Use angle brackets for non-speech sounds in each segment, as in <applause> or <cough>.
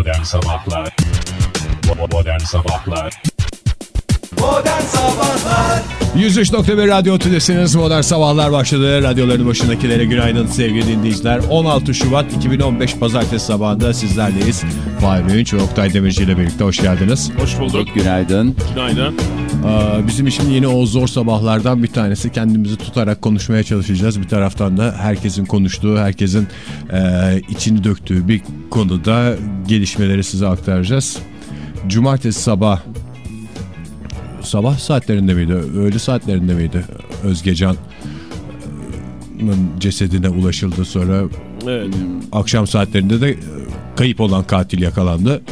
Modern Sabahlar Modern Sabahlar Modern Sabahlar 103.1 Radyo Tülesi'niz Modern Sabahlar başladı. Radyoların başındakilere günaydın sevgili dinleyiciler. 16 Şubat 2015 Pazartesi sabahında sizlerleyiz. Fahri Öğünç ve Oktay Demirci ile birlikte hoş geldiniz. Hoş bulduk. Günaydın. Günaydın. Bizim için yine o zor sabahlardan bir tanesi. Kendimizi tutarak konuşmaya çalışacağız. Bir taraftan da herkesin konuştuğu, herkesin e, içini döktüğü bir konuda gelişmeleri size aktaracağız. Cumartesi sabah sabah saatlerinde miydi? Öğle saatlerinde miydi? Özgecan'ın cesedine ulaşıldı sonra Evet. akşam saatlerinde de e, kayıp olan katil yakalandı.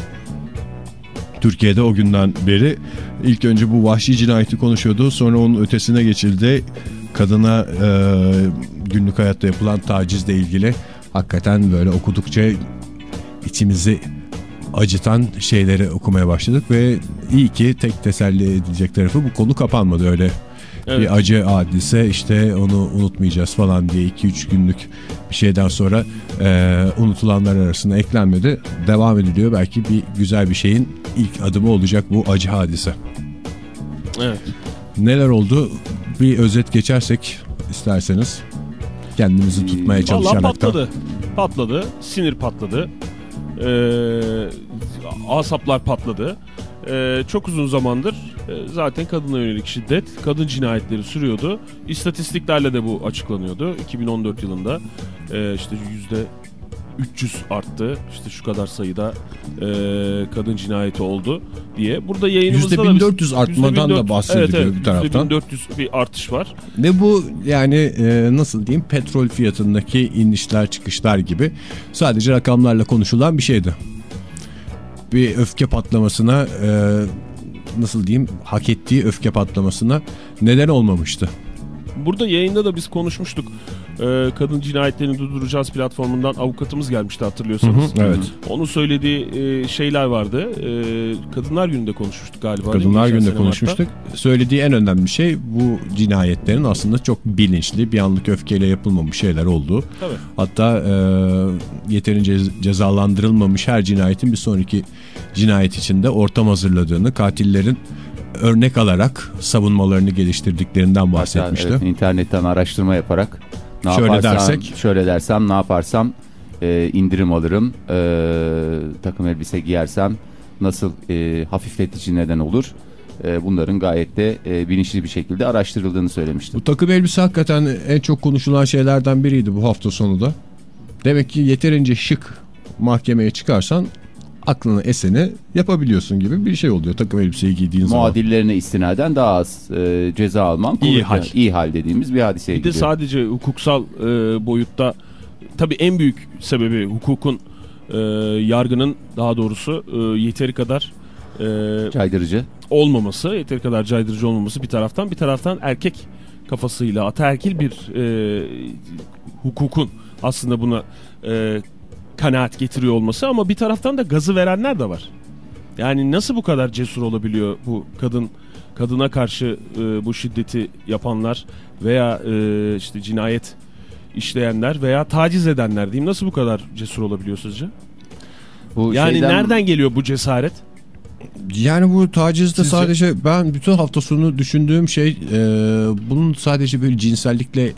Türkiye'de o günden beri ilk önce bu vahşi cinayeti konuşuyordu. Sonra onun ötesine geçildi. Kadına e, günlük hayatta yapılan tacizle ilgili hakikaten böyle okudukça içimizi acıtan şeyleri okumaya başladık ve iyi ki tek teselli edilecek tarafı bu konu kapanmadı öyle. Evet. Bir acı hadise işte onu unutmayacağız falan diye 2-3 günlük bir şeyden sonra e, unutulanlar arasında eklenmedi. Devam ediliyor. Belki bir güzel bir şeyin ilk adımı olacak bu acı hadise. Evet. Neler oldu? Bir özet geçersek isterseniz kendimizi tutmaya Vallahi çalışaraktan. patladı. Patladı. Sinir patladı. Ee, asaplar patladı. Ee, çok uzun zamandır e, zaten kadına yönelik şiddet, kadın cinayetleri sürüyordu. İstatistiklerle de bu açıklanıyordu. 2014 yılında e, işte yüzde 300 arttı. İşte şu kadar sayıda e, kadın cinayeti oldu diye. Burada yayınımızda da biz- %1400 artmadan da %1400 bahsediliyor evet, evet, bir taraftan. %1400 bir artış var. Ve bu yani e, nasıl diyeyim petrol fiyatındaki inişler çıkışlar gibi sadece rakamlarla konuşulan bir şeydi. Bir öfke patlamasına e, nasıl diyeyim hak ettiği öfke patlamasına neden olmamıştı. Burada yayında da biz konuşmuştuk. Ee, kadın cinayetlerini durduracağız platformundan avukatımız gelmişti hatırlıyorsanız. Evet. Onun söylediği e, şeyler vardı. Ee, Kadınlar Günü'nde konuşmuştuk galiba. Kadınlar sene konuşmuştuk. Söylediği en önemli şey bu cinayetlerin aslında çok bilinçli bir anlık öfkeyle yapılmamış şeyler olduğu. Tabii. Hatta e, yeterince cezalandırılmamış her cinayetin bir sonraki cinayet içinde ortam hazırladığını, katillerin örnek alarak savunmalarını geliştirdiklerinden bahsetmişti. Evet, internetten araştırma yaparak ne Şöyle yaparsam, dersek? şöyle dersem ne yaparsam e, indirim alırım. E, takım elbise giyersem nasıl e, hafifletici neden olur? E, bunların gayet de e, bilinçli bir şekilde araştırıldığını söylemiştim. Bu takım elbise hakikaten en çok konuşulan şeylerden biriydi bu hafta sonu da. Demek ki yeterince şık mahkemeye çıkarsan aklına eseni yapabiliyorsun gibi bir şey oluyor takım elbiseyi giydiğin zaman. Muadillerine istinaden daha az e, ceza alman İyi hal. iyi hal dediğimiz bir hadiseye Bir de sadece hukuksal e, boyutta tabii en büyük sebebi hukukun e, yargının daha doğrusu e, yeteri kadar e, Caydırıcı. olmaması, yeteri kadar caydırıcı olmaması bir taraftan bir taraftan erkek kafasıyla ataerkil bir e, hukukun aslında buna e, kanaat getiriyor olması ama bir taraftan da gazı verenler de var. Yani nasıl bu kadar cesur olabiliyor bu kadın kadına karşı e, bu şiddeti yapanlar veya e, işte cinayet işleyenler veya taciz edenler diyeyim nasıl bu kadar cesur olabiliyor sizce? Bu Yani şeyden- nereden geliyor bu cesaret? Yani bu tacizde Sizce? sadece ben bütün hafta sonu düşündüğüm şey e, bunun sadece böyle cinsellikle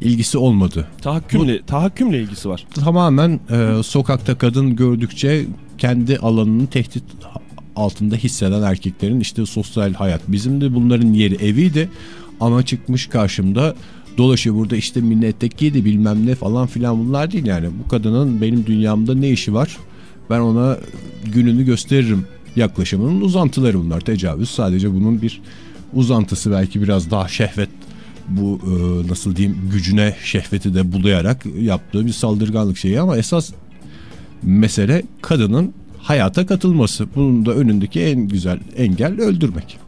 ilgisi olmadı. Tahakkümle, tahakkümle ilgisi var. Tamamen e, sokakta kadın gördükçe kendi alanını tehdit altında hisseden erkeklerin işte sosyal hayat. Bizim de bunların yeri eviydi ama çıkmış karşımda dolaşıyor burada işte mini etek giydi bilmem ne falan filan bunlar değil yani. Bu kadının benim dünyamda ne işi var ben ona gününü gösteririm yaklaşımının uzantıları bunlar tecavüz sadece bunun bir uzantısı belki biraz daha şehvet bu e, nasıl diyeyim gücüne şehveti de bulayarak yaptığı bir saldırganlık şeyi ama esas mesele kadının hayata katılması. Bunun da önündeki en güzel engel öldürmek.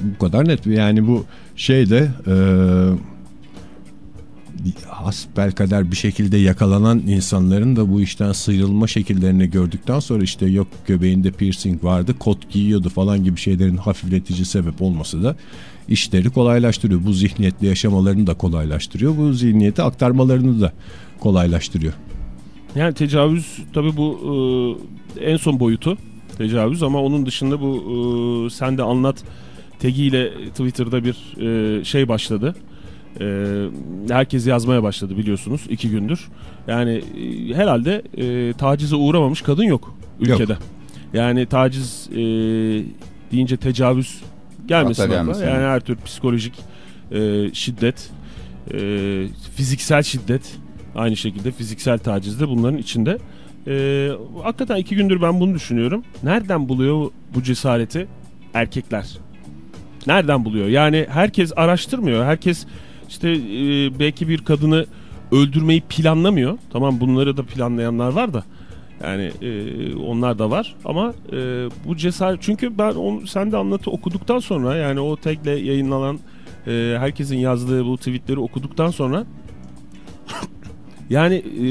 Bu kadar net. Yani bu şeyde e, hasbelkader bir şekilde yakalanan insanların da bu işten sıyrılma şekillerini gördükten sonra işte yok göbeğinde piercing vardı kot giyiyordu falan gibi şeylerin hafifletici sebep olması da işleri kolaylaştırıyor. Bu zihniyetle yaşamalarını da kolaylaştırıyor. Bu zihniyeti aktarmalarını da kolaylaştırıyor. Yani tecavüz tabii bu e, en son boyutu tecavüz ama onun dışında bu e, sen de anlat tegiyle Twitter'da bir e, şey başladı. E, herkes yazmaya başladı biliyorsunuz iki gündür. Yani e, herhalde e, tacize uğramamış kadın yok ülkede. Yani taciz e, deyince tecavüz gelmesin gelmesin, Yani her tür psikolojik e, şiddet, e, fiziksel şiddet, aynı şekilde fiziksel taciz de bunların içinde. E, hakikaten iki gündür ben bunu düşünüyorum. Nereden buluyor bu cesareti erkekler? Nereden buluyor? Yani herkes araştırmıyor. Herkes işte e, belki bir kadını öldürmeyi planlamıyor. Tamam bunları da planlayanlar var da. Yani e, onlar da var ama e, bu cesaret çünkü ben onu sen de anlatı okuduktan sonra yani o tagle yayınlanan e, herkesin yazdığı bu tweetleri okuduktan sonra yani e,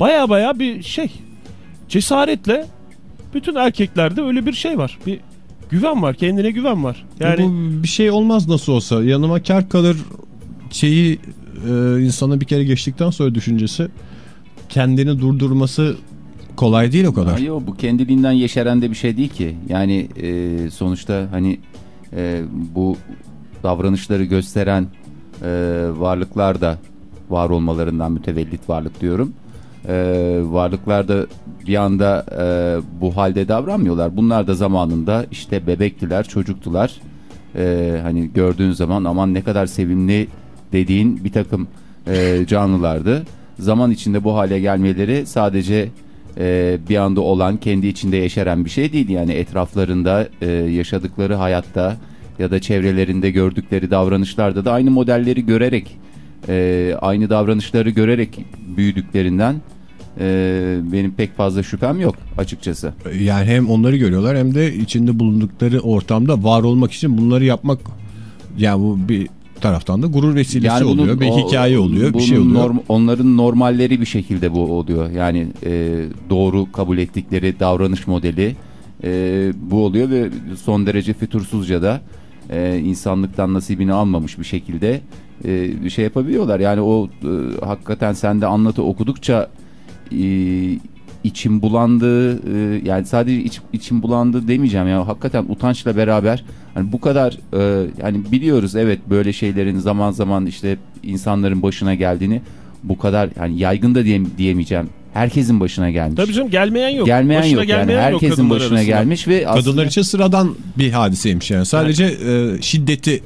baya baya bir şey cesaretle bütün erkeklerde öyle bir şey var. Bir güven var, kendine güven var. Yani Bu bir şey olmaz nasıl olsa yanıma kar kalır şeyi e, insana bir kere geçtikten sonra düşüncesi kendini durdurması kolay değil o kadar. Yok bu kendiliğinden yeşeren de bir şey değil ki. Yani e, sonuçta hani e, bu davranışları gösteren e, varlıklar da var olmalarından mütevellit varlık diyorum. E, varlıklar da bir anda e, bu halde davranmıyorlar. Bunlar da zamanında işte bebektiler, çocuktular. E, hani gördüğün zaman aman ne kadar sevimli dediğin bir takım e, canlılardı. Zaman içinde bu hale gelmeleri sadece e, bir anda olan kendi içinde yeşeren bir şey değil. Yani etraflarında e, yaşadıkları hayatta ya da çevrelerinde gördükleri davranışlarda da aynı modelleri görerek e, aynı davranışları görerek büyüdüklerinden e, benim pek fazla şüphem yok açıkçası. Yani hem onları görüyorlar hem de içinde bulundukları ortamda var olmak için bunları yapmak yani bu bir taraftan da gurur vesilesi bunun- oluyor. Bir o- hikaye oluyor, bir şey oluyor. norm- onların normalleri bir şekilde bu oluyor. Yani e, doğru kabul ettikleri davranış modeli e, bu oluyor ve son derece fütursuzca da e, insanlıktan nasibini almamış bir şekilde e, bir şey yapabiliyorlar. Yani o e, hakikaten sen de anlatı okudukça e, içim bulandı e, yani sadece iç, içim bulandı demeyeceğim ya hakikaten utançla beraber hani bu kadar e, yani biliyoruz evet böyle şeylerin zaman zaman işte insanların başına geldiğini bu kadar yani yaygın da diye, diyemeyeceğim herkesin başına gelmiş. tabii canım gelmeyen yok. Gelmeyen Başına yok yani gelmeyen yok herkesin kadınlar başına arasında. gelmiş ve Kadınlar aslında- için sıradan bir hadiseymiş yani. Sadece e, şiddeti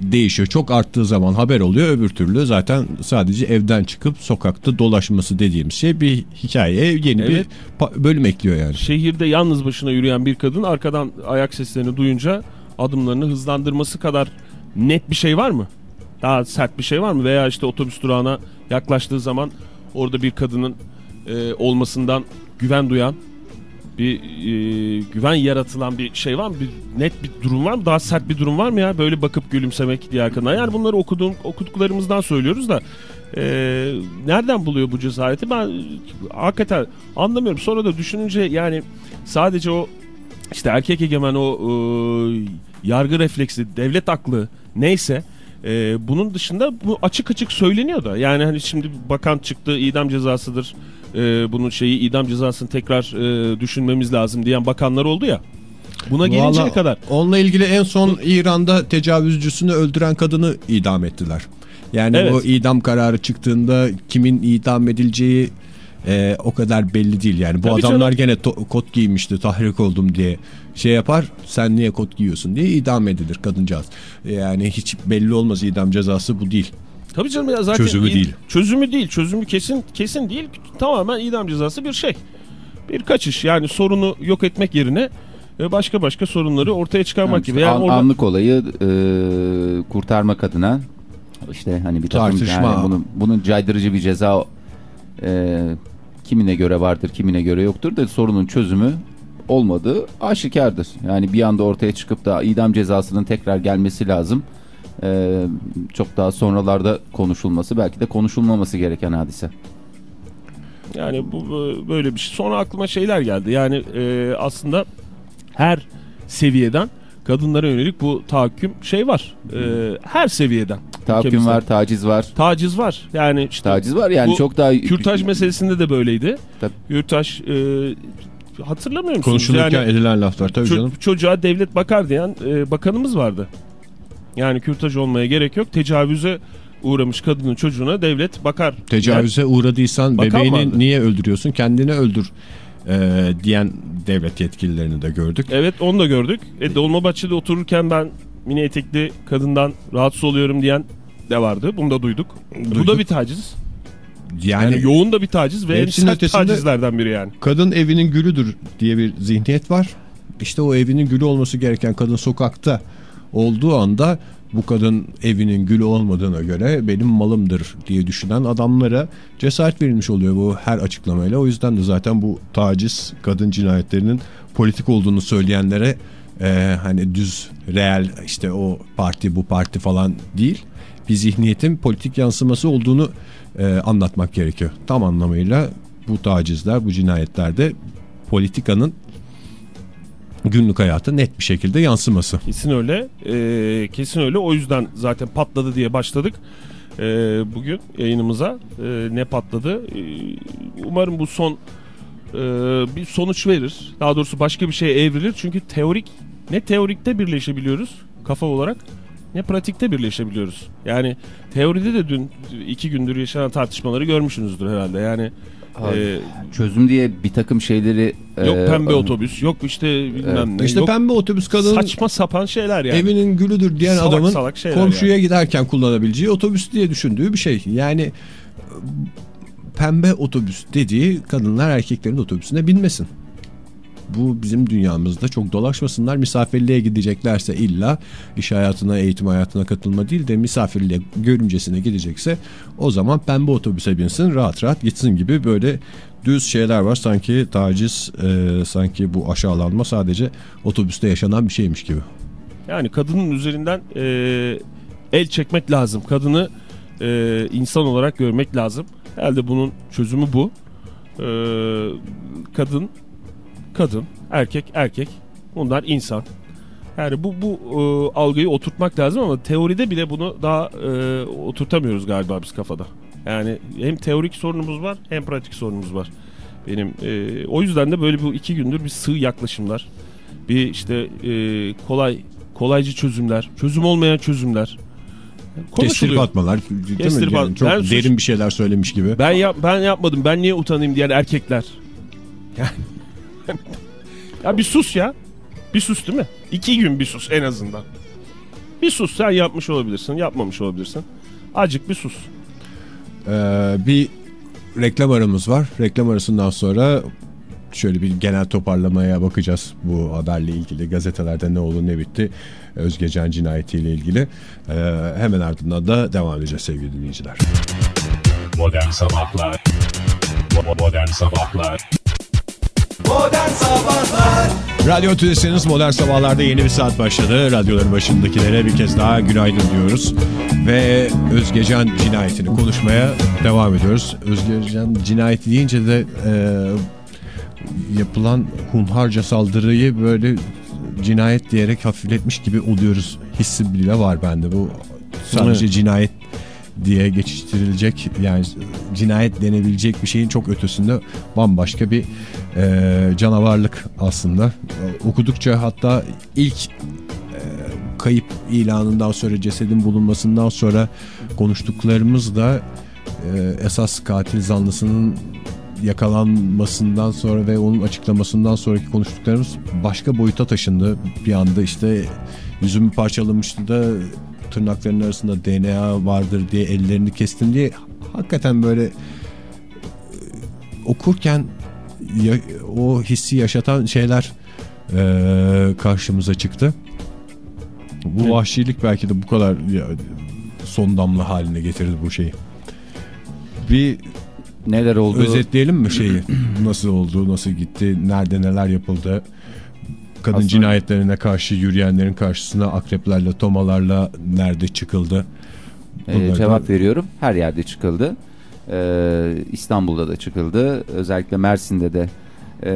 değişiyor. Çok arttığı zaman haber oluyor. Öbür türlü zaten sadece evden çıkıp sokakta dolaşması dediğimiz şey bir hikayeye yeni Evet. bir bölüm ekliyor yani. Şehirde yalnız başına yürüyen bir kadın arkadan ayak seslerini duyunca adımlarını hızlandırması kadar net bir şey var mı? Daha sert bir şey var mı? Veya işte otobüs durağına yaklaştığı zaman orada bir kadının e, olmasından güven duyan bir e, güven yaratılan bir şey var mı? Bir net bir durum var mı? Daha sert bir durum var mı ya? Böyle bakıp gülümsemek diğer kadına. Yani bunları okuduğum, okuduklarımızdan söylüyoruz da e, nereden buluyor bu cesareti? Ben hakikaten anlamıyorum. Sonra da düşününce yani sadece o işte erkek egemen o e, yargı refleksi, devlet aklı neyse e, bunun dışında bu açık açık söyleniyor da. Yani hani şimdi bakan çıktı idam cezasıdır. E, bunun şeyi idam cezasını tekrar e, düşünmemiz lazım diyen bakanlar oldu ya. Buna gelinceye Vallahi kadar. Onunla ilgili en son İran'da tecavüzcüsünü öldüren kadını idam ettiler. Yani Evet. o idam kararı çıktığında kimin idam edileceği e, o kadar belli değil. Yani bu Tabii adamlar canım. gene kot giymişti tahrik oldum diye şey yapar. Sen niye kot giyiyorsun diye idam edilir kadıncağız. Yani hiç belli olmaz idam cezası bu değil. Tabii canım ya zaten Çözümü değil. Çözümü değil. Çözümü kesin kesin değil. Tamamen idam cezası bir şey. Bir kaçış. Yani sorunu yok etmek yerine e, başka başka sorunları ortaya çıkarmak Yani gibi. Yani an- orada Anlık olayı e, kurtarmak adına işte hani bir takım Tartışma. yani bunun, bunun caydırıcı bir ceza e, kimine göre vardır kimine göre yoktur da sorunun çözümü olmadığı aşikardır. Yani bir anda ortaya çıkıp da idam cezasının tekrar gelmesi lazım. E, çok daha sonralarda konuşulması belki de konuşulmaması gereken hadise. Yani bu böyle bir şey. Sonra aklıma şeyler geldi. Yani e, aslında her seviyeden kadınlara yönelik bu tahakküm şey var. E, her seviyeden. Tahakküm ülkemizde. var, taciz var. Taciz var. Yani işte Taciz var yani çok daha... kürtaj meselesinde de böyleydi. Tabii. Kürtaj e, hatırlamıyor musunuz? Konuşulurken Yani edilen laflar tabii ço- canım. çocuğa devlet bakar diyen e, bakanımız vardı. Yani kürtaj olmaya gerek yok. Tecavüze uğramış kadının çocuğuna devlet bakar. Tecavüze uğradıysan Bakan bebeğini vardı. niye öldürüyorsun? Kendini öldür e, diyen devlet yetkililerini de gördük. Evet onu da gördük. E, Dolmabahçe'de otururken ben mini etekli kadından rahatsız oluyorum diyen de vardı. Bunu da duyduk. Bu Duyduk. da bir taciz. Yani, Yani yoğun da bir taciz ve en sert tacizlerden biri yani. kadın evinin gülüdür diye bir zihniyet var. İşte o evinin gülü olması gereken kadın sokakta olduğu anda bu kadın evinin gülü olmadığına göre benim malımdır diye düşünen adamlara cesaret verilmiş oluyor bu her açıklamayla. O yüzden de zaten bu taciz kadın cinayetlerinin politik olduğunu söyleyenlere e, hani düz reel işte o parti bu parti falan değil bir zihniyetin politik yansıması olduğunu e, anlatmak gerekiyor. Tam anlamıyla bu tacizler bu cinayetlerde politikanın günlük hayata net bir şekilde yansıması. Kesin öyle. Ee, kesin öyle. O yüzden zaten patladı diye başladık. Ee, bugün yayınımıza Ee, ne patladı? Ee, umarım bu son e, bir sonuç verir. Daha doğrusu başka bir şeye evrilir. Çünkü teorik ne teorikte birleşebiliyoruz kafa olarak ne pratikte birleşebiliyoruz. Yani teoride de dün iki gündür yaşanan tartışmaları görmüşsünüzdür herhalde. Yani Abi, e, Çözüm diye bir takım şeyleri... yok e, pembe e, otobüs, yok işte bilmem ne. İşte yok pembe otobüs kadının saçma sapan şeyler yani. evinin gülüdür diyen Salak adamın salak komşuya giderken kullanabileceği otobüs diye düşündüğü bir şey. Yani e, pembe otobüs dediği kadınlar erkeklerin otobüsüne binmesin. Bu bizim dünyamızda çok dolaşmasınlar. Misafirliğe gideceklerse illa iş hayatına, eğitim hayatına katılma değil de misafirliğe görümcesine gidecekse o zaman pembe otobüse binsin rahat rahat gitsin gibi böyle düz şeyler var. Sanki taciz, e, sanki bu aşağılanma sadece otobüste yaşanan bir şeymiş gibi. Yani kadının üzerinden e, el çekmek lazım. Kadını e, insan olarak görmek lazım. Herhalde bunun çözümü bu. E, kadın, kadın, erkek, erkek. Bunlar insan. Yani bu bu e, algıyı oturtmak lazım ama teoride bile bunu daha e, oturtamıyoruz galiba biz kafada. Yani hem teorik sorunumuz var hem pratik sorunumuz var. Benim e, o yüzden de böyle bu iki gündür bir sığ yaklaşımlar, bir işte e, kolay kolaycı çözümler, çözüm olmayan çözümler Kestirip atmalar. Kestirip Yani çok Ben derin bir şeyler söylemiş gibi. Ben yap ben yapmadım. Ben niye utanayım diyen erkekler. Yani ya bir sus ya. Bir sus değil mi? İki gün bir sus en azından. Bir sus sen yapmış olabilirsin, yapmamış olabilirsin. Acık bir sus. Ee, bir reklam aramız var. Reklam arasından sonra şöyle bir genel toparlamaya bakacağız bu haberle ilgili. Gazetelerde ne oldu ne bitti. Özgecan cinayetiyle ilgili. Ee, hemen ardından da devam edeceğiz sevgili dinleyiciler. Modern Sabahlar Modern Sabahlar Modern Sabahlar Radyo Tülesi'niz Modern Sabahlar'da yeni bir saat başladı. Radyoların başındakilere bir kez daha günaydın diyoruz. Ve Özgecan cinayetini konuşmaya devam ediyoruz. Özgecan cinayeti deyince de e, yapılan hunharca saldırıyı böyle cinayet diyerek hafifletmiş gibi oluyoruz. Hissi bile var bende. Bu sadece Evet. cinayet diye geçiştirilecek yani cinayet denebilecek bir şeyin çok ötesinde bambaşka bir e, canavarlık aslında. E, okudukça hatta ilk e, kayıp ilanından sonra cesedin bulunmasından sonra konuştuklarımız da e, esas katil zanlısının yakalanmasından sonra ve onun açıklamasından sonraki konuştuklarımız başka boyuta taşındı. Bir anda işte yüzümü parçalamıştı da tırnaklarının arasında DNA vardır diye ellerini kestim diye hakikaten böyle e, okurken ya- o hissi yaşatan şeyler e, karşımıza çıktı. Bu Evet. vahşilik belki de bu kadar ya, son damla haline getirdi bu şeyi. Bir Neler oldu? özetleyelim mi şeyi? <clears throat> Nasıl oldu, nasıl gitti, nerede neler yapıldı? Kadın Aslında- cinayetlerine karşı yürüyenlerin karşısına akreplerle, tomalarla nerede çıkıldı? Ee, Bunları da- cevap veriyorum. Her yerde çıkıldı. Ee, İstanbul'da da çıkıldı. Özellikle Mersin'de de e,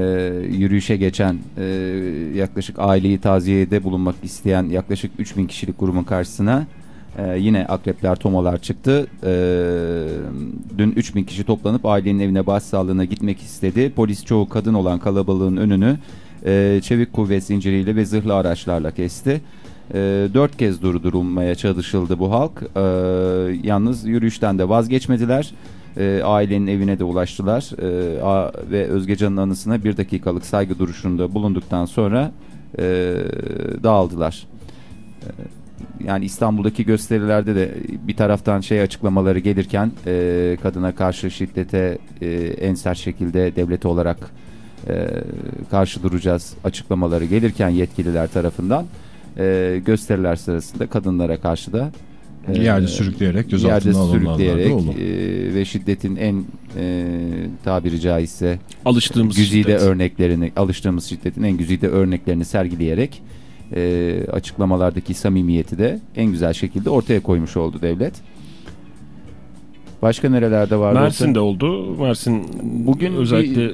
yürüyüşe geçen e, yaklaşık aileyi taziyede bulunmak isteyen yaklaşık 3000 kişilik grubun karşısına e, yine akrepler tomalar çıktı. E, dün 3000 kişi toplanıp ailenin evine başsağlığına gitmek istedi. Polis çoğu kadın olan kalabalığın önünü e, çevik kuvvet zinciriyle ve zırhlı araçlarla kesti. E, dört kez durdurulmaya çalışıldı bu halk. E, yalnız yürüyüşten de vazgeçmediler. E, ailenin evine de ulaştılar. E, a, ve Özgecan'ın anısına bir dakikalık saygı duruşunda bulunduktan sonra e, dağıldılar. E, yani İstanbul'daki gösterilerde de bir taraftan şey açıklamaları gelirken e, kadına karşı şiddete e, en sert şekilde devlet olarak e, karşı duracağız açıklamaları gelirken yetkililer tarafından e, gösteriler sırasında kadınlara karşı da e, Yerde sürükleyerek gözaltına sürükleyerek e, ve şiddetin en e, tabiri caizse Alıştığımız güzide şiddet. örneklerini alıştığımız şiddetin en güzide örneklerini sergileyerek e, açıklamalardaki samimiyeti de en güzel şekilde ortaya koymuş oldu devlet. Başka nerelerde vardı? Mersin'de oldu. Mersin bugün özellikle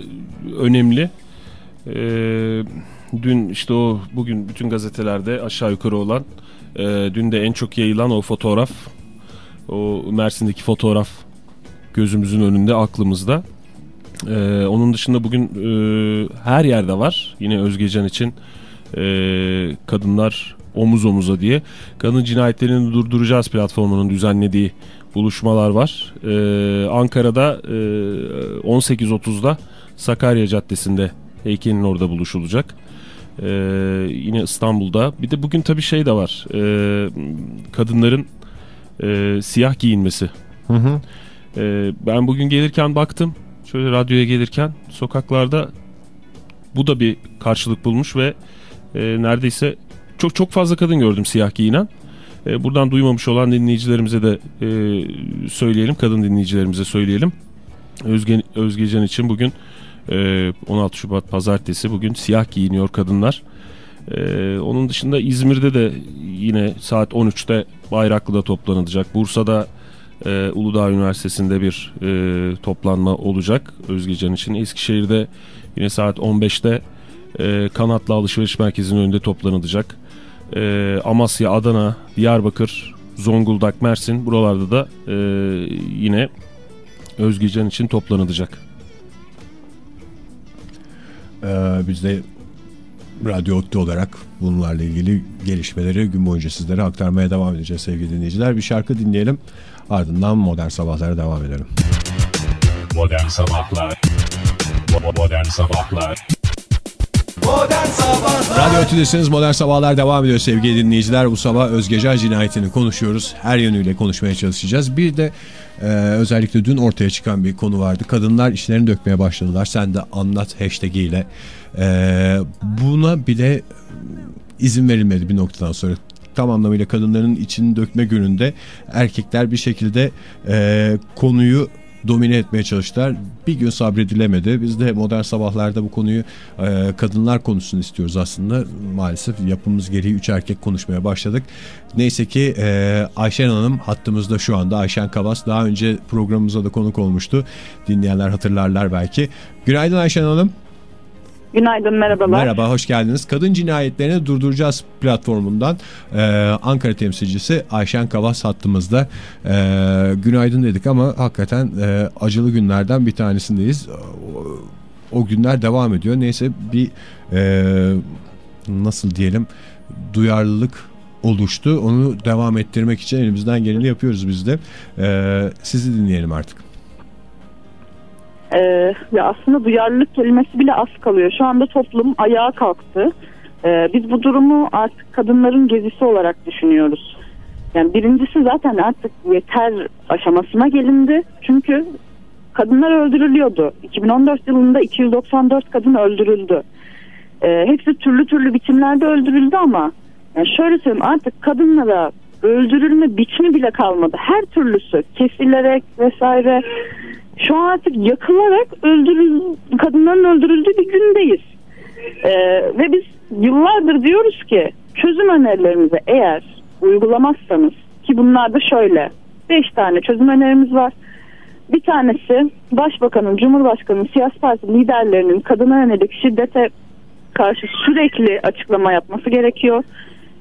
önemli. Ee, dün işte o bugün bütün gazetelerde aşağı yukarı olan e, dün de en çok yayılan o fotoğraf o Mersin'deki fotoğraf gözümüzün önünde aklımızda. Ee, onun dışında bugün e, her yerde var. Yine Özgecan için e, kadınlar omuz omuza diye kadın cinayetlerini durduracağız platformunun düzenlediği buluşmalar var. Ee, Ankara'da e, 18.30'da Sakarya Caddesi'nde heykelin orada buluşulacak. Ee, yine İstanbul'da. Bir de bugün tabii şey de var. Ee, kadınların e, siyah giyinmesi. Hı hı. Ee, ben bugün gelirken baktım. Şöyle radyoya gelirken sokaklarda bu da bir karşılık bulmuş ve e, neredeyse çok çok fazla kadın gördüm siyah giyinen. E, buradan duymamış olan dinleyicilerimize de e, söyleyelim, kadın dinleyicilerimize söyleyelim. Özge, Özgecan için bugün e, 16 Şubat Pazartesi bugün siyah giyiniyor kadınlar. E, onun dışında İzmir'de de yine saat 13'te Bayraklı'da toplanılacak. Bursa'da e, Uludağ Üniversitesi'nde bir e, toplanma olacak Özgecan için. Eskişehir'de yine saat 15'te e, Kanatlı Alışveriş Merkezi'nin önünde toplanılacak. E, Amasya, Adana, Diyarbakır, Zonguldak, Mersin buralarda da e, yine Özgecan için toplanılacak. Ee, biz de Radyo Ottu olarak bunlarla ilgili gelişmeleri gün boyunca sizlere aktarmaya devam edeceğiz sevgili dinleyiciler. Bir şarkı dinleyelim ardından Modern Sabahlara devam edelim. Modern Sabahlar Modern Sabahlar Radyo Ottu'dasınız Modern Sabahlar devam ediyor sevgili dinleyiciler. Bu sabah Özgecan cinayetini konuşuyoruz. Her yönüyle konuşmaya çalışacağız. Bir de e, özellikle dün ortaya çıkan bir konu vardı. Kadınlar işlerini dökmeye başladılar. Sen de anlat hashtag. E, buna bile izin verilmedi bir noktadan sonra. Tam anlamıyla kadınların içini dökme gününde erkekler bir şekilde e, konuyu domine etmeye çalıştılar. Bir gün sabredilemedi. Biz de modern sabahlarda bu konuyu e, kadınlar konusunu istiyoruz aslında. Maalesef yapımız gereği üç erkek konuşmaya başladık. Neyse ki e, Ayşen Hanım hattımızda şu anda. Ayşen Kavas daha önce programımıza da konuk olmuştu. Dinleyenler hatırlarlar belki. Günaydın Ayşen Hanım. Günaydın, merhabalar. Merhaba, hoş geldiniz. Kadın Cinayetlerini Durduracağız platformundan e, Ankara temsilcisi Ayşen Kavas hattımızda. E, günaydın dedik ama hakikaten e, acılı günlerden bir tanesindeyiz. O, o günler devam ediyor. Neyse bir e, nasıl diyelim duyarlılık oluştu. Onu devam ettirmek için elimizden geleni yapıyoruz biz de. E, sizi dinleyelim artık. Ee, ya aslında duyarlılık kelimesi bile az kalıyor. Şu anda toplum ayağa kalktı. Ee, biz bu durumu artık kadınların gezisi olarak düşünüyoruz. Yani birincisi zaten artık yeter aşamasına gelindi. Çünkü kadınlar öldürülüyordu. 2014 yılında 294 kadın öldürüldü. Ee, hepsi türlü türlü biçimlerde öldürüldü ama yani şöyle söyleyeyim artık kadınlara öldürülme biçimi bile kalmadı. Her türlüsü kesilerek vesaire şu an artık yakılarak öldürül kadınların öldürüldüğü bir gündeyiz. Ee, ve biz yıllardır diyoruz ki çözüm önerilerimizi eğer uygulamazsanız ki bunlar da şöyle 5 tane çözüm önerimiz var. Bir tanesi başbakanın, cumhurbaşkanının, siyasi parti liderlerinin kadına yönelik şiddete karşı sürekli açıklama yapması gerekiyor.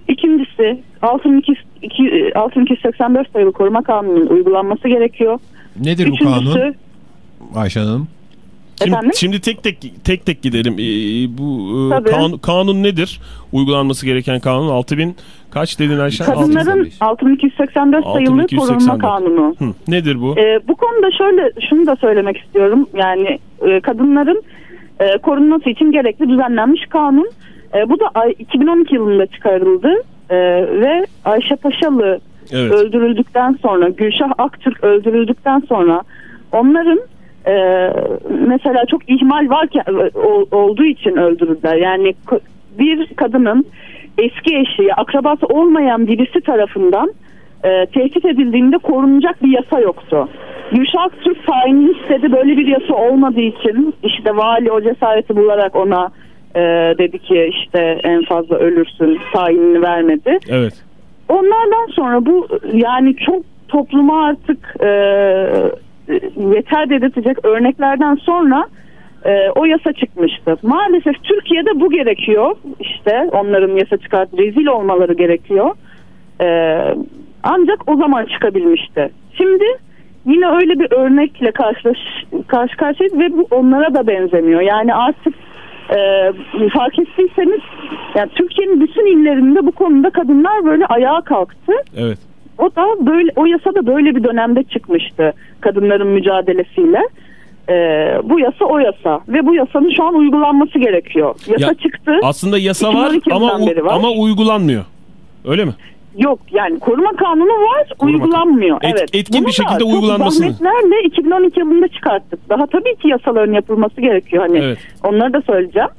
İkincisi 6200 6284 sayılı koruma kanununun uygulanması gerekiyor. Nedir bu Üçüncüsü kanun Ayşe Hanım? Şimdi, Efendim? şimdi tek tek tek tek gidelim. Ee, bu e, Tabii. kanun, kanun nedir? Uygulanması gereken kanun 6000 kaç dedin Ayşe? kadınların 6284 sayılı 6284. koruma kanunu. Hı, nedir bu? Ee, bu konuda şöyle şunu da söylemek istiyorum. Yani e, kadınların e, korunması için gerekli düzenlenmiş kanun. E, bu da ay- 2012 yılında çıkarıldı E, ve Ayşe Paşalı Evet. öldürüldükten sonra, Gülşah Aktürk öldürüldükten sonra onların e, mesela çok ihmal varken e, ol- olduğu için öldürüldüler. Yani bir kadının eski eşi, akrabası olmayan birisi tarafından e, tehdit edildiğinde korunacak bir yasa yoktu. Gülşah Aktürk failini istedi. Böyle bir yasa olmadığı için işte vali o cesareti bularak ona e, dedi ki işte en fazla ölürsün tayinini vermedi. Evet. Onlardan sonra bu yani çok topluma artık e, yeter dedirtecek örneklerden sonra e, o yasa çıkmıştı. Maalesef Türkiye'de bu gerekiyor. İşte onların yasa çıkart rezil olmaları gerekiyor. E, ancak o zaman çıkabilmişti. Şimdi yine öyle bir örnekle karşılaş, karşı karşıyayız ve bu onlara da benzemiyor. Yani artık e, fark ettiyseniz yani Türkiye'nin bütün illerinde bu konuda kadınlar böyle ayağa kalktı. Evet. O da böyle o yasa da böyle bir dönemde çıkmıştı kadınların mücadelesiyle. E, bu yasa o yasa ve bu yasanın şu an uygulanması gerekiyor. Yasa Ya, çıktı. Aslında yasa var 2012 ama var. ama uygulanmıyor. Öyle mi? Yok yani koruma kanunu var Koruma uygulanmıyor. Et- evet. etkin Bunu bir şekilde uygulanmasını. zahmetlerle 2012 yılında çıkarttık. Daha tabii ki yasaların yapılması gerekiyor. Hani Evet. onları da söyleyeceğim.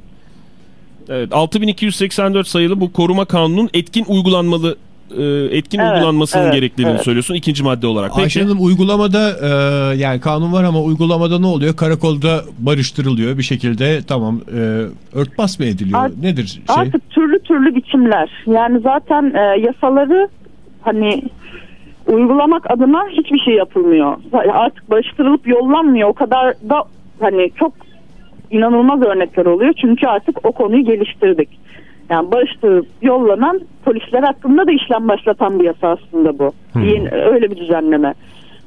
Evet. 6284 sayılı bu koruma kanunun etkin uygulanmalı etkin Evet, uygulanmasının evet, gerekliliğini evet. söylüyorsun ikinci madde olarak. Peki. Ayşe Hanım uygulamada e, yani kanun var ama uygulamada ne oluyor? Karakolda barıştırılıyor bir şekilde tamam e, örtbas mı ediliyor? Art- Nedir şey? Artık türlü türlü biçimler. Yani zaten e, yasaları hani uygulamak adına hiçbir şey yapılmıyor. Artık barıştırılıp yollanmıyor. O kadar da hani çok inanılmaz örnekler oluyor. Çünkü artık o konuyu geliştirdik. Yani barıştırıp yollanan polisler hakkında da işlem başlatan bir yasa aslında bu. Yeni, öyle bir düzenleme.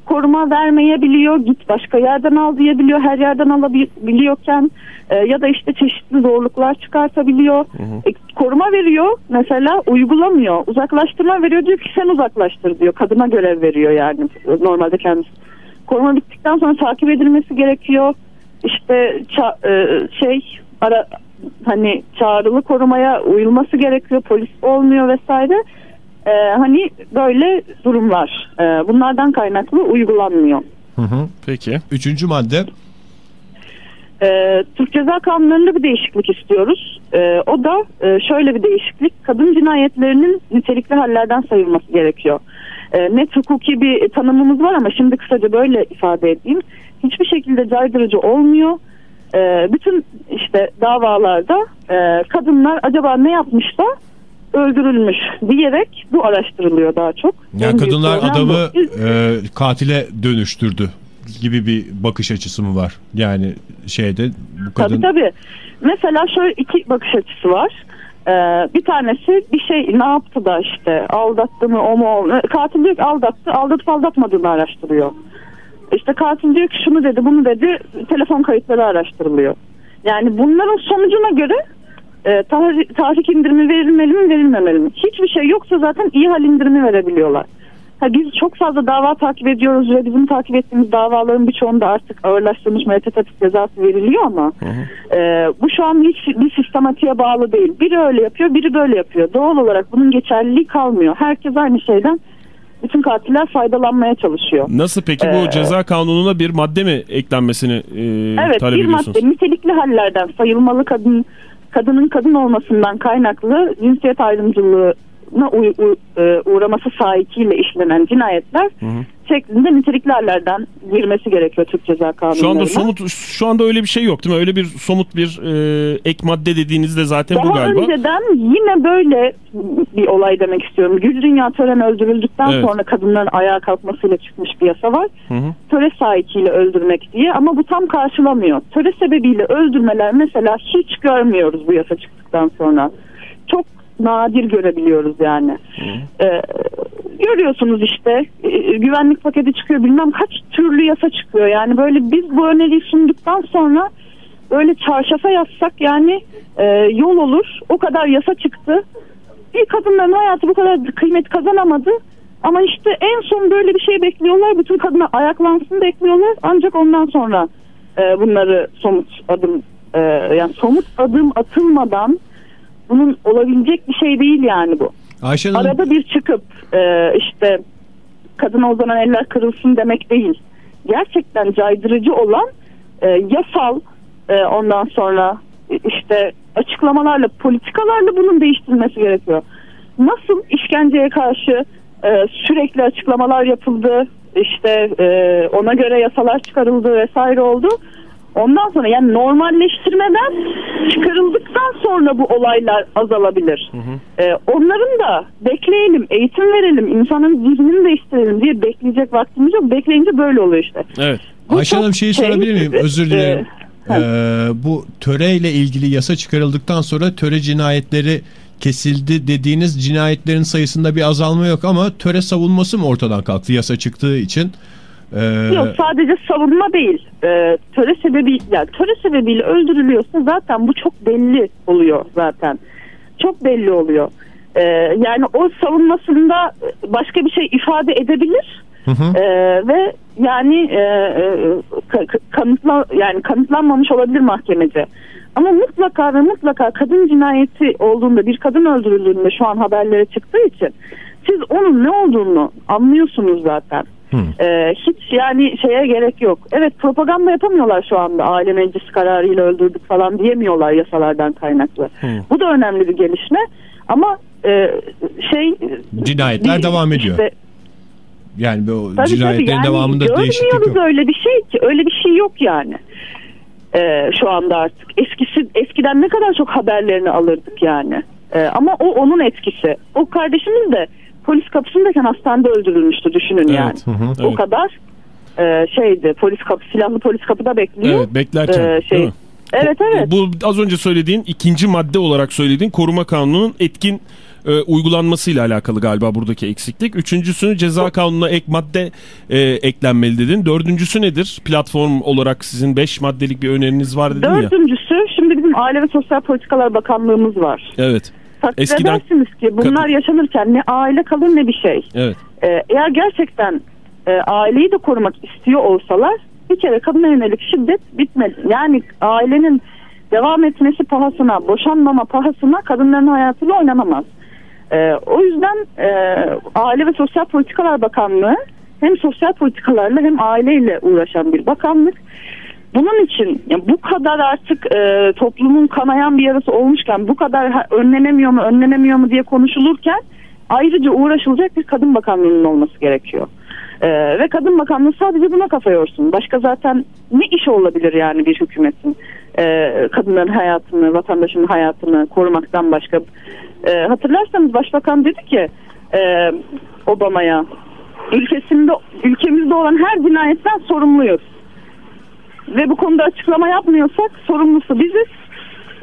Koruma vermeyebiliyor, git başka yerden al diyebiliyor, her yerden alabiliyorken e, ya da işte çeşitli zorluklar çıkartabiliyor. E, koruma veriyor mesela uygulamıyor. Uzaklaştırma veriyor diyor ki sen uzaklaştır diyor. Kadına görev veriyor yani normalde kendisi. Koruma bittikten sonra takip edilmesi gerekiyor. İşte ça- e, şey ara hani çağrılı korumaya uyulması gerekiyor. Polis olmuyor vesaire. E, hani böyle durumlar. E, bunlardan kaynaklı uygulanmıyor. Hı hı. Peki. Üçüncü madde Ee, Türk Ceza Kanunu'nda bir değişiklik istiyoruz. O da e, şöyle bir değişiklik. Kadın cinayetlerinin nitelikli hallerden sayılması gerekiyor. Ee, net hukuki bir tanımımız var ama şimdi kısaca böyle ifade edeyim. Hiçbir şekilde caydırıcı olmuyor. Ee, bütün işte davalarda e, kadınlar acaba ne yapmış da öldürülmüş diyerek bu araştırılıyor daha çok. yani En kadınlar bu. adamı e, katile dönüştürdü gibi bir bakış açısı mı var? Yani şeyde bu kadın Tabii tabii. Mesela şöyle iki bakış açısı var. Ee, bir tanesi bir şey ne yaptı da işte aldattı mı o mu o mu? Katil diyor ki aldattı aldatıp aldatmadığını araştırıyor. İşte katil diyor ki şunu dedi bunu dedi telefon kayıtları araştırılıyor. Yani bunların sonucuna göre e, tahri- tahrik indirimi verilmeli mi verilmemeli mi? Hiçbir şey yoksa zaten iyi hal indirimi verebiliyorlar. Ha, biz çok fazla dava takip ediyoruz ve bizim takip ettiğimiz davaların birçoğunda artık ağırlaştırılmış müebbet cezası veriliyor ama e, bu şu an hiç bir sistematiğe bağlı değil. Biri öyle yapıyor, biri böyle yapıyor. Doğal olarak bunun geçerliliği kalmıyor. Herkes aynı şeyden bütün katiller faydalanmaya çalışıyor. Nasıl peki bu Ee, ceza kanununa bir madde mi eklenmesini e, Evet talep bir ediyorsunuz? madde nitelikli hallerden sayılmalı kadın kadının kadın olmasından kaynaklı cinsiyet ayrımcılığı uğraması sahikiyle işlenen cinayetler şeklinde niteliklerlerden girmesi gerekiyor Türk Ceza Şu Kanunlarına. anda somut şu anda öyle bir şey yok değil mi? Öyle bir somut bir e, ek madde dediğinizde zaten bu Daha galiba. önceden yine böyle bir olay demek istiyorum. Gül Dünya Tören öldürüldükten Evet. sonra kadınların ayağa kalkmasıyla çıkmış bir yasa var. Hı hı. Töre sahikiyle öldürmek diye ama bu tam karşılamıyor. Töre sebebiyle öldürmeler mesela hiç görmüyoruz bu yasa çıktıktan sonra. Çok nadir görebiliyoruz yani. Ee, görüyorsunuz işte e, güvenlik paketi çıkıyor bilmem kaç türlü yasa çıkıyor. Yani böyle biz bu öneriyi sunduktan sonra böyle çarşafa yazsak yani e, yol olur. O kadar yasa çıktı. Bir kadınların hayatı bu kadar kıymet kazanamadı. Ama işte en son böyle bir şey bekliyorlar. Bütün kadınlar ayaklansın bekliyorlar. Ancak ondan sonra e, bunları somut adım e, yani somut adım atılmadan bunun olabilecek bir şey değil yani bu. Ayşe Hanım Arada bir çıkıp e, işte kadına uzanan eller kırılsın demek değil. Gerçekten caydırıcı olan e, yasal e, ondan sonra e, işte açıklamalarla politikalarla bunun değiştirilmesi gerekiyor. Nasıl işkenceye karşı e, sürekli açıklamalar yapıldı işte e, ona göre yasalar çıkarıldı vesaire oldu. Ondan sonra yani normalleştirmeden çıkarıldıktan sonra bu olaylar azalabilir. Ee, onların da bekleyelim, eğitim verelim, insanın zihnini değiştirelim diye bekleyecek vaktimiz yok. Bekleyince böyle oluyor işte. Evet. Bu Ayşe çok Hanım şeyi şey, sorabilir miyim? Özür e, dilerim. e, Ee, bu töreyle ilgili yasa çıkarıldıktan sonra töre cinayetleri kesildi dediğiniz cinayetlerin sayısında bir azalma yok ama töre savunması mı ortadan kalktı yasa çıktığı için? Ee, Yok sadece savunma değil. Ee, töre sebebi yani töre sebebiyle öldürülüyorsa zaten bu çok belli oluyor zaten. Çok belli oluyor. Ee, yani o savunmasında başka bir şey ifade edebilir. Ee, ve yani e, e, ka- ka- kanıtla yani kanıtlanmamış olabilir mahkemece. Ama mutlaka ve mutlaka kadın cinayeti olduğunda bir kadın öldürüldüğünde şu an haberlere çıktığı için siz onun ne olduğunu anlıyorsunuz zaten. Ee, hiç yani şeye gerek yok. Evet propaganda yapamıyorlar şu anda aile meclisi kararıyla öldürdük falan diyemiyorlar yasalardan kaynaklı. Bu da önemli bir gelişme. Ama e, şey Cinayetler bir- devam ediyor. işte- yani bu Tabii cinayetlerin tabii yani devamında değişiklik yok. öyle bir şey ki öyle bir şey yok yani. Ee, şu anda artık eskisi eskiden ne kadar çok haberlerini alırdık yani. Ee, ama o onun etkisi. O kardeşimiz de polis kapısındayken hastanede öldürülmüştü düşünün Evet, yani. hı hı, O evet. kadar e, şeydi polis kapı silahlı polis kapıda bekliyor. Evet beklerken. Ee, şey? Evet evet. Bu az önce söylediğin ikinci madde olarak söylediğin koruma kanununun etkin e, uygulanmasıyla alakalı galiba buradaki eksiklik. Üçüncüsünü ceza kanununa ek madde e, eklenmeli dedin. Dördüncüsü nedir? Platform olarak sizin beş maddelik bir öneriniz var dedin ya. Dördüncüsü şimdi bizim Aile ve Sosyal Politikalar Bakanlığımız var. Evet. Takdir Eskiden- edersiniz ki bunlar yaşanırken ne aile kalır ne bir şey. Evet. Ee, eğer gerçekten e, aileyi de korumak istiyor olsalar bir kere kadına yönelik şiddet bitmeli. Yani ailenin devam etmesi pahasına, boşanmama pahasına kadınların hayatıyla oynanamaz. Ee, o yüzden e, Aile ve Sosyal Politikalar Bakanlığı hem sosyal politikalarla hem aileyle uğraşan bir bakanlık. Bunun için ya bu kadar artık e, toplumun kanayan bir yarası olmuşken bu kadar önlenemiyor mu önlenemiyor mu diye konuşulurken ayrıca uğraşılacak bir kadın bakanlığının olması gerekiyor. E, ve kadın bakanlığı sadece buna kafa yorsun. Başka zaten ne iş olabilir yani bir hükümetin e, kadınların hayatını, vatandaşın hayatını korumaktan başka. E, hatırlarsanız başbakan dedi ki e, Obama'ya ülkesinde ülkemizde olan her cinayetten sorumluyuz ve bu konuda açıklama yapmıyorsak sorumlusu biziz.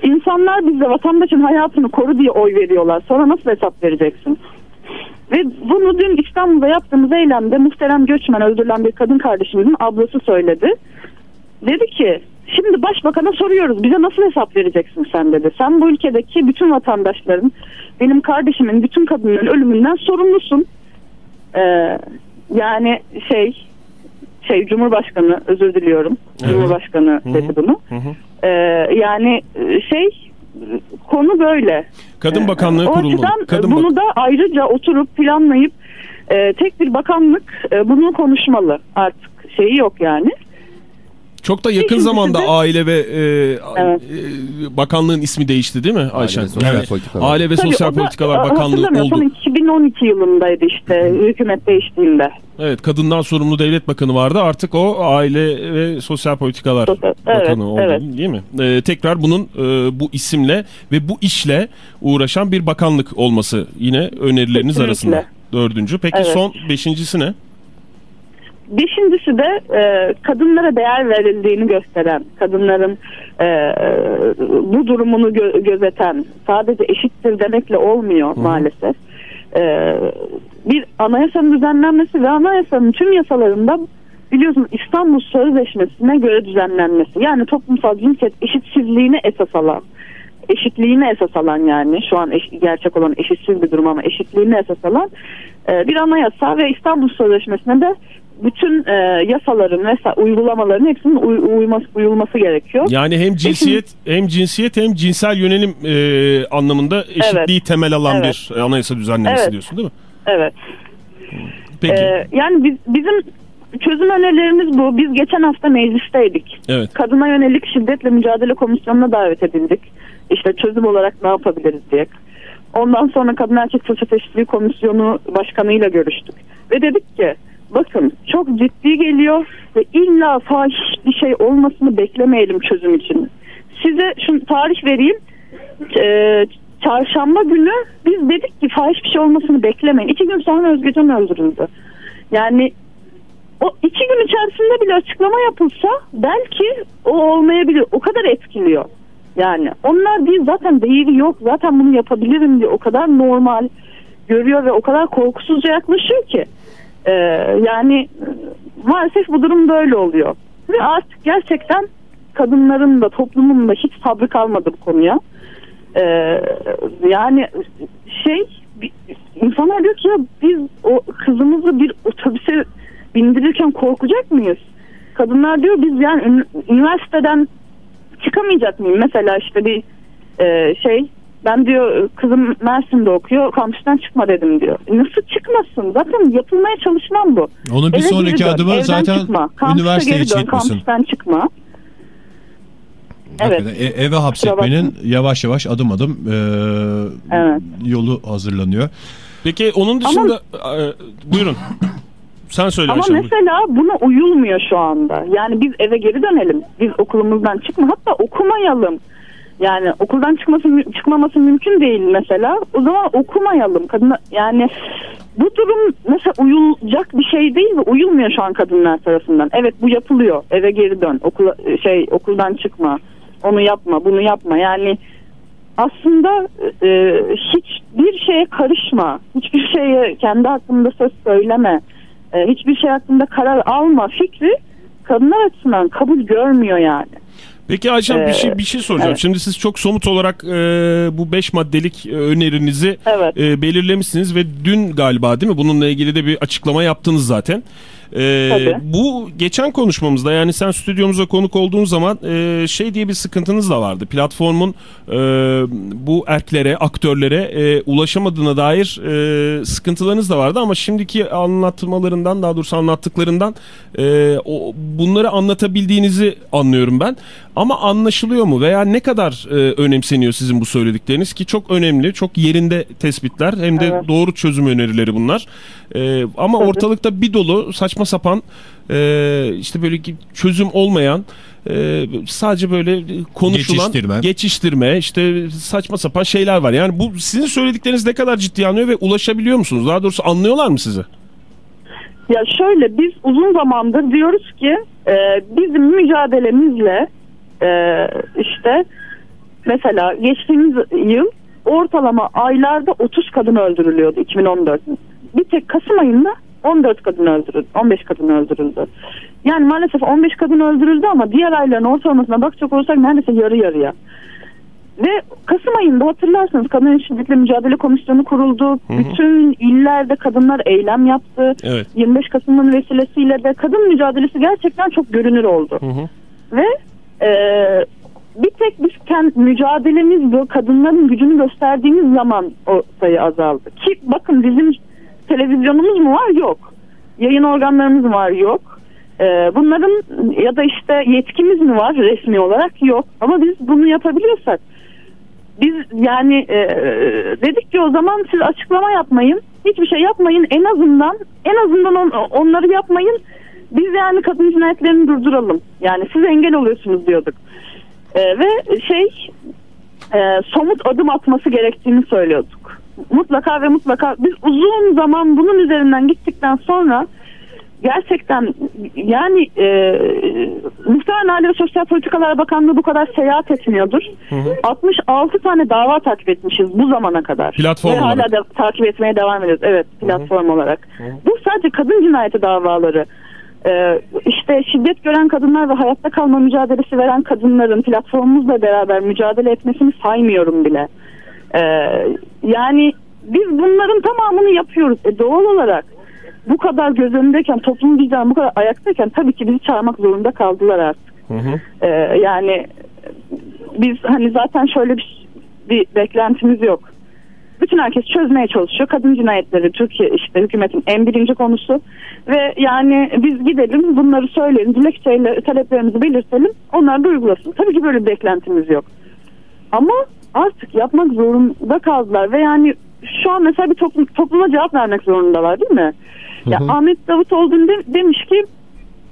İnsanlar bize vatandaşın hayatını koru diye oy veriyorlar. Sonra nasıl hesap vereceksin? Ve bunu dün İstanbul'da yaptığımız eylemde muhterem göçmen öldürülen bir kadın kardeşimizin ablası söyledi. Dedi ki şimdi başbakana soruyoruz bize nasıl hesap vereceksin sen dedi. Sen bu ülkedeki bütün vatandaşların benim kardeşimin bütün kadınların ölümünden sorumlusun. Ee, yani şey şey Cumhurbaşkanı özür diliyorum. Cumhurbaşkanı dedi bunu. Ee, yani e, şey konu böyle. Kadın Bakanlığı o kurulmalı. açıdan e, Kadın bunu bak- da ayrıca oturup planlayıp e, tek bir bakanlık e, bunu konuşmalı. Artık şeyi yok yani. Çok da yakın <laughs> zamanda de- aile ve e, Evet. e, bakanlığın ismi değişti değil mi Ayşen? ve Sosyal Evet. Politikalar. Aile ve Tabii Sosyal da, Politikalar Bakanlığı oldu. 2012 yılındaydı işte hükümet değiştiğinde. Evet, kadından sorumlu devlet bakanı vardı. Artık o Aile ve Sosyal Politikalar Sosyal- Bakanı evet, oldu evet. değil mi? Ee, tekrar bunun e, bu isimle ve bu işle uğraşan bir bakanlık olması yine önerileriniz Kesinlikle. arasında. Dördüncü. Peki Evet. son beşincisi ne? Beşincisi de e, kadınlara değer verildiğini gösteren, kadınların e, bu durumunu gö- gözeten, sadece eşittir demekle olmuyor maalesef. E, bir anayasanın düzenlenmesi ve anayasanın tüm yasalarında biliyorsunuz İstanbul Sözleşmesi'ne göre düzenlenmesi. Yani toplumsal cinsiyet eşitsizliğini esas alan, eşitliğini esas alan yani şu an eş- gerçek olan eşitsiz bir durum ama eşitliğini esas alan e, bir anayasa ve İstanbul Sözleşmesi'ne de bütün e, yasaların ve uygulamaların hepsinin uy- uyması, uyulması gerekiyor. Yani hem cinsiyet hem cinsiyet hem cinsel yönelim e, anlamında eşitliği temel alan Evet. bir anayasa düzenlemesi Evet. diyorsun değil mi? Evet. Peki. Ee, yani biz, bizim çözüm önerilerimiz bu. Biz geçen hafta meclisteydik. evet. Kadına yönelik şiddetle mücadele komisyonuna davet edildik. İşte çözüm olarak ne yapabiliriz diye. Ondan sonra Kadın Erkek Fırsat Eşitliği Komisyonu Başkanı'yla görüştük. Ve dedik ki bakın çok ciddi geliyor ve illa fahiş bir şey olmasını beklemeyelim çözüm için. Size şu tarih vereyim. Ee, çarşamba günü biz dedik ki fahiş bir şey olmasını beklemeyin. İki gün sonra Özgecan öldürüldü. Yani o iki gün içerisinde bile açıklama yapılsa belki o olmayabilir. O kadar etkiliyor. Yani onlar değil zaten değeri yok. Zaten bunu yapabilirim diye o kadar normal görüyor ve o kadar korkusuzca yaklaşıyor ki. Ee, yani maalesef bu durum böyle oluyor. Ve artık gerçekten kadınların da toplumun da hiç sabrı kalmadı bu konuya. Ee, yani şey insanlar diyor ki ya biz o kızımızı bir otobüse bindirirken korkacak mıyız? Kadınlar diyor biz yani ün- üniversiteden çıkamayacak mıyım? Mesela işte bir e, şey ben diyor kızım Mersin'de okuyor kampüsten çıkma dedim diyor. E, Nasıl çıkmasın? Zaten yapılmaya çalışmam bu. Onun bir Eve sonraki dön, adımı zaten çıkma. Üniversiteye geri dön, gitmesin. Kampüsten çıkma. Evet. E- eve hapsetmenin yavaş yavaş adım adım e, Evet. yolu hazırlanıyor. Peki onun dışında e, buyurun. Sen söyle Ama buyur. mesela buna uyulmuyor şu anda. Yani biz eve geri dönelim. Biz okulumuzdan çıkma hatta okumayalım. Yani okuldan çıkması çıkmaması mümkün değil mesela. O zaman okumayalım. Kadına yani bu durum mesela uyulacak bir şey değil ve uyulmuyor şu an kadınlar tarafından. Evet bu yapılıyor. Eve geri dön. Okula şey okuldan çıkma. Onu yapma, bunu yapma. Yani aslında e, hiçbir şeye karışma. Hiçbir şeye kendi hakkında söz söyleme. E, hiçbir şey hakkında karar alma fikri kadınlar açısından kabul görmüyor yani. Peki Ayşen bir Ee, şey bir şey soracağım. evet. Şimdi siz çok somut olarak e, bu 5 maddelik e, önerinizi Evet. e, belirlemişsiniz ve dün galiba değil mi? Bununla ilgili de bir açıklama yaptınız zaten. E, Tabii. bu geçen konuşmamızda yani sen stüdyomuza konuk olduğun zaman e, şey diye bir sıkıntınız da vardı. Platformun e, bu erklere, aktörlere e, ulaşamadığına dair e, sıkıntılarınız da vardı ama şimdiki anlatmalarından daha doğrusu anlattıklarından e, o, bunları anlatabildiğinizi anlıyorum ben. Ama anlaşılıyor mu veya ne kadar e, önemseniyor sizin bu söyledikleriniz ki çok önemli, çok yerinde tespitler hem de Evet. doğru çözüm önerileri bunlar. E, ama Tabii. ortalıkta bir dolu saçma sapan e, işte böyle çözüm olmayan e, sadece böyle konuşulan Geçiştirme. geçiştirme işte saçma sapan şeyler var. Yani bu sizin söyledikleriniz ne kadar ciddi anlıyor ve ulaşabiliyor musunuz? Daha doğrusu anlıyorlar mı sizi? Ya şöyle biz uzun zamandır diyoruz ki e, bizim mücadelemizle e, işte mesela geçtiğimiz yıl ortalama aylarda 30 kadın öldürülüyordu 2014. Bir tek Kasım ayında 14 kadın öldürüldü, 15 kadın öldürüldü. Yani maalesef 15 kadın öldürüldü ama diğer ayların ortalamasına bakacak olursak neredeyse yarı yarıya. Ve Kasım ayında hatırlarsınız Kadın Şiddetle Mücadele Komisyonu kuruldu. Bütün illerde kadınlar eylem yaptı. Evet. 25 Kasım'ın vesilesiyle de kadın mücadelesi gerçekten çok görünür oldu. Ve e, bir tek biz kendi mücadelemiz bu kadınların gücünü gösterdiğimiz zaman o sayı azaldı. Ki bakın bizim televizyonumuz mu var? Yok. Yayın organlarımız var? Yok. Ee, bunların ya da işte yetkimiz mi var resmi olarak yok ama biz bunu yapabiliyorsak biz yani e, dedik ki o zaman siz açıklama yapmayın hiçbir şey yapmayın en azından en azından on, onları yapmayın biz yani kadın cinayetlerini durduralım yani siz engel oluyorsunuz diyorduk Ee, ve şey e, somut adım atması gerektiğini söylüyorduk mutlaka ve mutlaka biz uzun zaman bunun üzerinden gittikten sonra gerçekten yani e, muhtemelen Aile ve Sosyal Politikalar Bakanlığı bu kadar seyahat etmiyordur. 66 tane dava takip etmişiz bu zamana kadar. Platform Ve hala olarak. da takip etmeye devam ediyoruz. Evet platform olarak. Bu sadece kadın cinayeti davaları. Ee, işte şiddet gören kadınlar ve hayatta kalma mücadelesi veren kadınların platformumuzla beraber mücadele etmesini saymıyorum bile. Ee, yani biz bunların tamamını yapıyoruz. E, doğal olarak bu kadar göz önündeyken toplum vicdanı bu kadar ayaktayken tabii ki bizi çağırmak zorunda kaldılar artık. Ee, yani biz hani zaten şöyle bir, bir beklentimiz yok. Bütün herkes çözmeye çalışıyor. Kadın cinayetleri Türkiye işte hükümetin en birinci konusu. Ve yani biz gidelim bunları söyleyelim. Dilekçeyle taleplerimizi belirtelim. Onlar da uygulasın. Tabii ki böyle bir beklentimiz yok. Ama artık yapmak zorunda kaldılar. Ve yani şu an mesela bir toplum, topluma cevap vermek zorundalar değil mi? Ya Ahmet Davutoğlu de, demiş ki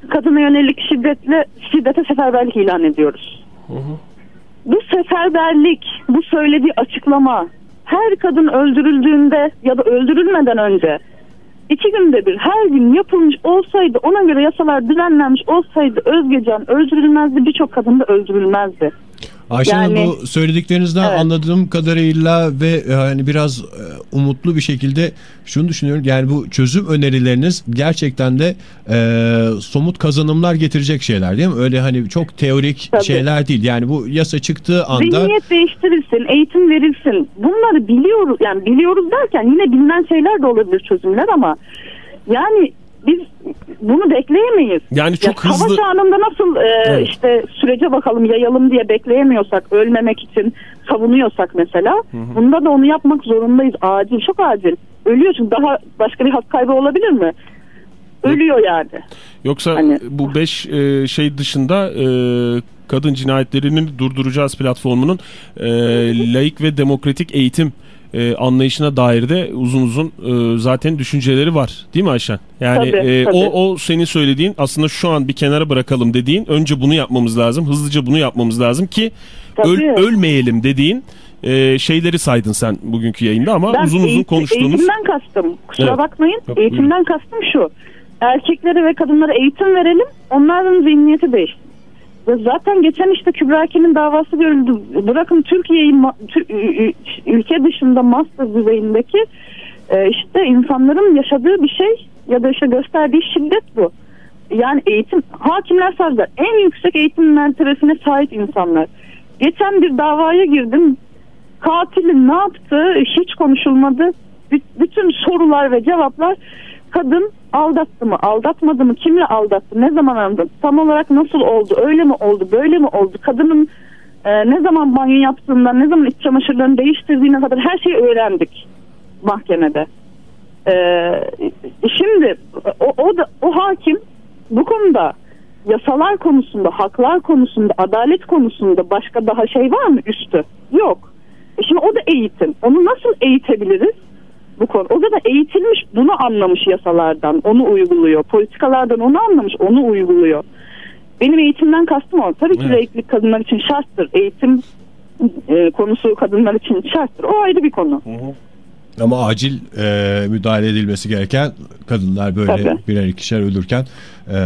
kadına yönelik şiddetle şiddete seferberlik ilan ediyoruz. Bu seferberlik, bu söylediği açıklama her kadın öldürüldüğünde ya da öldürülmeden önce iki günde bir her gün yapılmış olsaydı ona göre yasalar düzenlenmiş olsaydı Özgecan öldürülmezdi birçok kadın da öldürülmezdi. Ayşe Hanım Yani- bu söylediklerinizden Evet. anladığım kadarıyla ve yani biraz e, umutlu bir şekilde şunu düşünüyorum. Yani bu çözüm önerileriniz gerçekten de e, somut kazanımlar getirecek şeyler değil mi? Öyle hani çok teorik Tabii. şeyler değil. Yani bu yasa çıktığı anda Zihniyet değiştirilsin, eğitim verilsin. Bunları biliyoruz. Yani biliyoruz derken yine bilinen şeyler de olabilir çözümler ama yani biz bunu bekleyemeyiz. Yani çok ya, hızlı- Savaş anında nasıl e, Evet. işte sürece bakalım yayalım diye bekleyemiyorsak, ölmemek için savunuyorsak mesela. Bunda da onu yapmak zorundayız. Acil, çok acil. Ölüyor çünkü daha başka bir hak kaybı olabilir mi? Ölüyor yani. Yoksa Hani- bu 5 şey dışında e, kadın cinayetlerini durduracağız platformunun e, laik ve demokratik eğitim e, anlayışına dair de uzun uzun e, zaten düşünceleri var. Değil mi Ayşen? Yani Tabii, e, tabii. o o senin söylediğin aslında şu an bir kenara bırakalım dediğin önce bunu yapmamız lazım. Hızlıca bunu yapmamız lazım ki öl- ölmeyelim dediğin e, şeyleri saydın sen bugünkü yayında ama Ben uzun uzun eğit- konuştuğunuz Eğitimden kastım. Kusura Evet. bakmayın. Yok, eğitimden kastım şu. Erkeklere ve kadınlara eğitim verelim. Onların zihniyeti değişsin. Zaten geçen işte Kübra Akil'in davası görüldü. Bırakın Türkiye'yi ülke dışında master düzeyindeki e, işte insanların yaşadığı bir şey ya da işte gösterdiği şiddet bu. Yani eğitim, hakimler savcılar en yüksek eğitim mertebesine sahip insanlar. Geçen bir davaya girdim. Katilin ne yaptığı hiç konuşulmadı. Bü- bütün sorular ve cevaplar kadın aldattı mı, aldatmadı mı, kimle aldattı, ne zaman aldattı, tam olarak nasıl oldu, öyle mi oldu, böyle mi oldu, kadının e, ne zaman banyo yaptığından, ne zaman iç çamaşırlarını değiştirdiğine kadar her şeyi öğrendik mahkemede. E, şimdi o, o da o hakim bu konuda yasalar konusunda, haklar konusunda, adalet konusunda başka daha şey var mı üstü? Yok. E şimdi o da eğitim. Onu nasıl eğitebiliriz? Bu konu. O da eğitilmiş, bunu anlamış yasalardan, onu uyguluyor. Politikalardan onu anlamış, onu uyguluyor. Benim eğitimden kastım o. Tabii ki Evet. renkli kadınlar için şarttır. Eğitim e, konusu kadınlar için şarttır. O ayrı bir konu. Ama acil e, müdahale edilmesi gereken kadınlar böyle Tabii. birer ikişer ölürken e,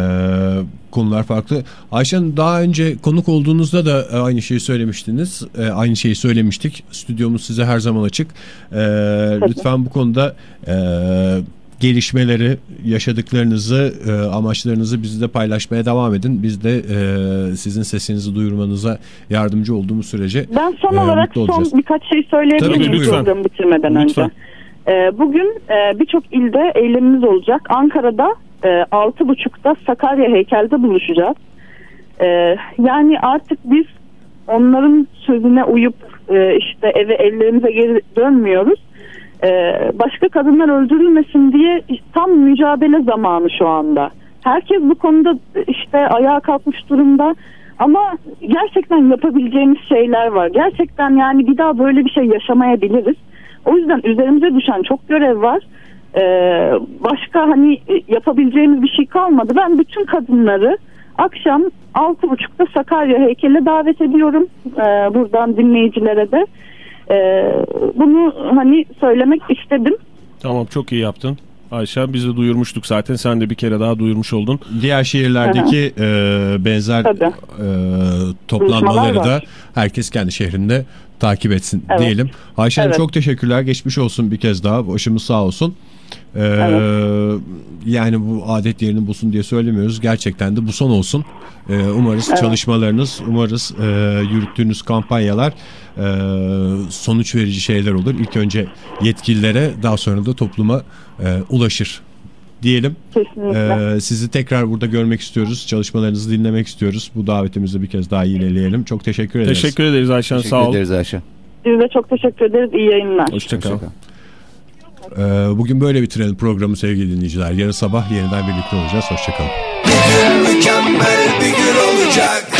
konular farklı. Ayşe Hanım daha önce konuk olduğunuzda da e, aynı şeyi söylemiştiniz. E, aynı şeyi söylemiştik. Stüdyomuz size her zaman açık. E, lütfen bu konuda e, gelişmeleri, yaşadıklarınızı, e, amaçlarınızı bizle paylaşmaya devam edin. Biz de e, sizin sesinizi duyurmanıza yardımcı olduğumuz sürece Ben son e, olarak mutlu son olacağız. birkaç şey söyleyebilir miyim programı bitirmeden Lütfen. önce? Ee, bugün e, birçok ilde eylemimiz olacak. Ankara'da e, 6.30'da Sakarya heykelde buluşacağız. E, yani artık biz onların sözüne uyup e, işte eve evlerimize geri dönmüyoruz. E, başka kadınlar öldürülmesin diye tam mücadele zamanı şu anda. Herkes bu konuda işte ayağa kalkmış durumda. Ama gerçekten yapabileceğimiz şeyler var. Gerçekten yani bir daha böyle bir şey yaşamayabiliriz. O yüzden üzerimize düşen çok görev var. Ee, başka hani yapabileceğimiz bir şey kalmadı. Ben bütün kadınları akşam 6.30'da Sakarya heykeline davet ediyorum. Ee, buradan dinleyicilere de. Ee, bunu hani söylemek istedim. Tamam çok iyi yaptın. Ayşe biz de duyurmuştuk zaten. Sen de bir kere daha duyurmuş oldun. Diğer şehirlerdeki e, benzer Tabii. e, toplanmaları da herkes kendi şehrinde takip etsin Evet. diyelim. Ayşe Hanım Evet. çok teşekkürler. Geçmiş olsun bir kez daha. Başımız sağ olsun. E, Yani bu adet yerini bulsun diye söylemiyoruz. Gerçekten de bu son olsun. E, umarız çalışmalarınız, umarız e, yürüttüğünüz kampanyalar e, sonuç verici şeyler olur. İlk önce yetkililere daha sonra da topluma e, ulaşır diyelim. Kesinlikle. Ee, sizi tekrar burada görmek istiyoruz. Çalışmalarınızı dinlemek istiyoruz. Bu davetimizi bir kez daha yineleyelim. Çok teşekkür ederiz. Teşekkür ederiz Ayşe Hanım, Teşekkür sağ ol. ederiz Ayşe. Size de çok teşekkür ederiz. İyi yayınlar. Hoşçakal. Hoşça kal. Ee, bugün böyle bitirelim programı sevgili dinleyiciler. Yarın sabah yeniden birlikte olacağız. Hoşçakalın. Mükemmel bir gün olacak